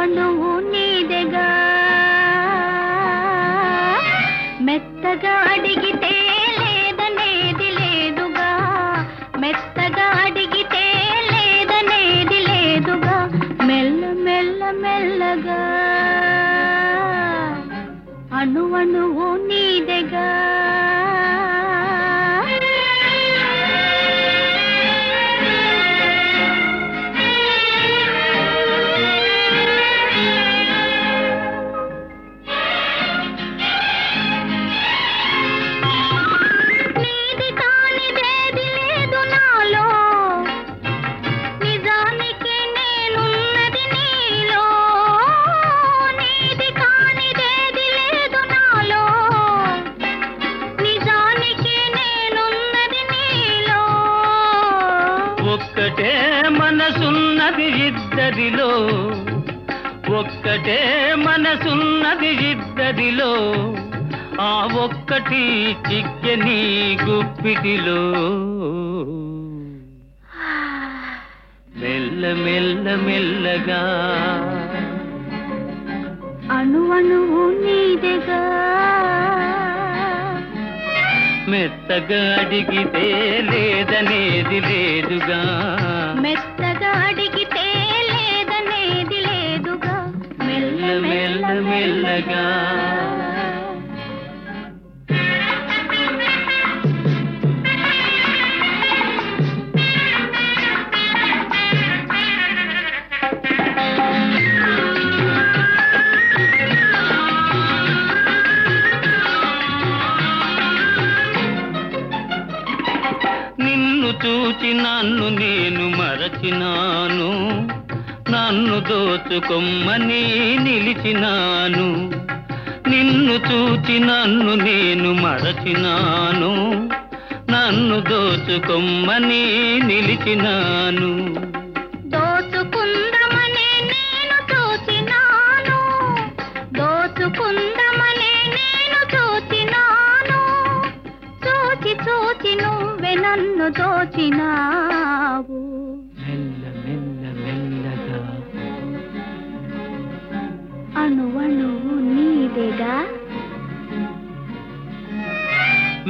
అణువణువు నీదెగా. మెత్తగా అడిగితే లేదనేది లేదుగా. మెత్తగా అడిగితే లేదనేది లేదుగా. మెల్ల మెల్ల మెల్లగా. అణువణువు నీదెగా. ఒక్కటే మనసున్నది ఇద్దరిలో. ఒక్కటే మనసున్నది ఇద్దరిలో. ఆ ఒక్కటి చిక్కని గుప్పిటిలో. మెల్ల మెల్ల మెల్లగా. అణువణువు నీదెగా. మెత్తగా అడిగితే లేదనేది లేదుగా. చూచి నన్ను నేను మరచినాను. నన్ను దోచుకొమ్మని నిలిచినాను. నిన్ను చూచి నన్ను నేను మరచినాను. నన్ను దోచుకొమ్మని నిలిచినాను.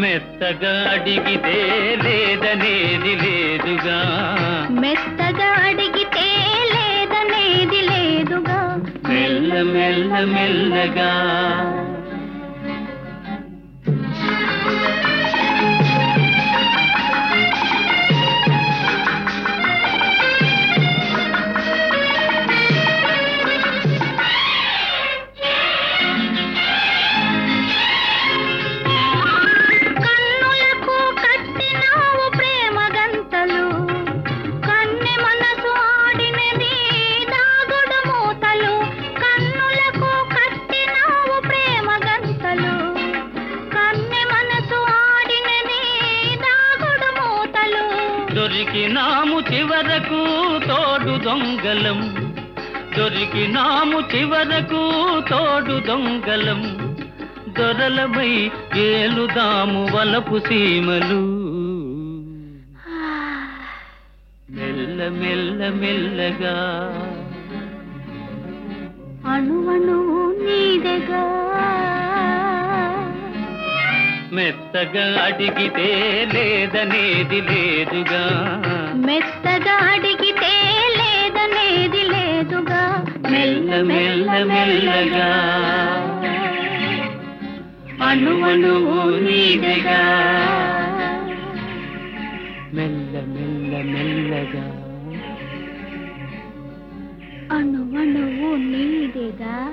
మెత్తగా అడిగితే లేదనేది లేదుగా. మెత్తగా అడిగితే లేదనేది లేదుగా. మెల్ల మెల్ల మెల్లగా. దొరికినాము చివరకు తోడు దొంగలం. దొరికినాము చివరకు తోడు దొంగలం. దొరలమై ఏలుదాము వలపు సీమలు. మెల్ల మెల్ల మెల్లగా. అణువణువు నీ మెత్తగా అడిగితే లేదనేది లేదుగా. మెత్తగా అడిగితే లేదనేది లేదుగా. మెల్ల మెల్ల మెల్లగా. అణువణువు నీదెగా మెల్ల మెల్ల మెల్లగా. అణువణువు నీదెగా